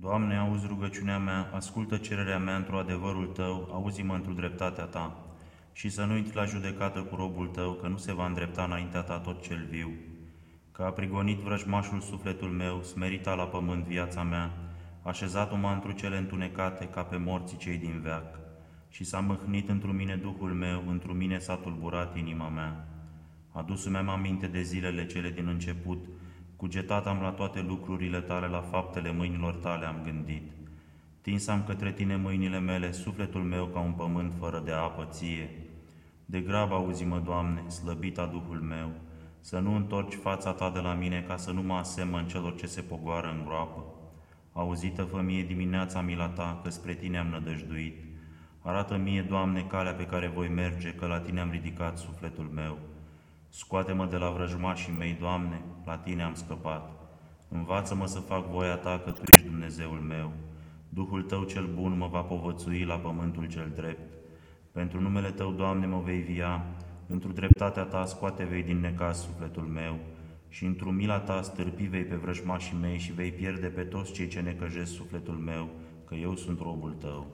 Doamne, auzi rugăciunea mea, ascultă cererea mea într-o adevărul Tău, auzi-mă într-o dreptatea Ta. Și să nu intri la judecată cu robul Tău, că nu se va îndrepta înaintea Ta tot cel viu. Că a prigonit vrăjmașul sufletul meu, smerita la pământ viața mea, așezat-o m-a întru cele întunecate ca pe morții cei din veac. Și s-a mâhnit într mine Duhul meu, într mine s-a tulburat inima mea. Adus-mi aminte de zilele cele din început, Cugetat am la toate lucrurile tale, la faptele mâinilor tale am gândit. Tins am către tine mâinile mele, sufletul meu ca un pământ fără de apă ție. De grab auzi-mă, Doamne, slăbita Duhul meu, să nu întorci fața ta de la mine ca să nu mă asemăn celor ce se pogoară în groapă. Auzită fă mie dimineața mila ta, că spre tine am nădăjduit. Arată mie, Doamne, calea pe care voi merge, că la tine am ridicat sufletul meu. Scoate-mă de la vrăjmașii mei, Doamne, la Tine am scăpat. Învață-mă să fac voia Ta, că Tu ești Dumnezeul meu. Duhul Tău cel bun mă va povățui la pământul cel drept. Pentru numele Tău, Doamne, mă vei via, într-o dreptatea Ta scoate vei din necaz sufletul meu și într-o mila Ta stârpi vei pe vrăjmașii mei și vei pierde pe toți cei ce necăjesc sufletul meu, că eu sunt robul Tău.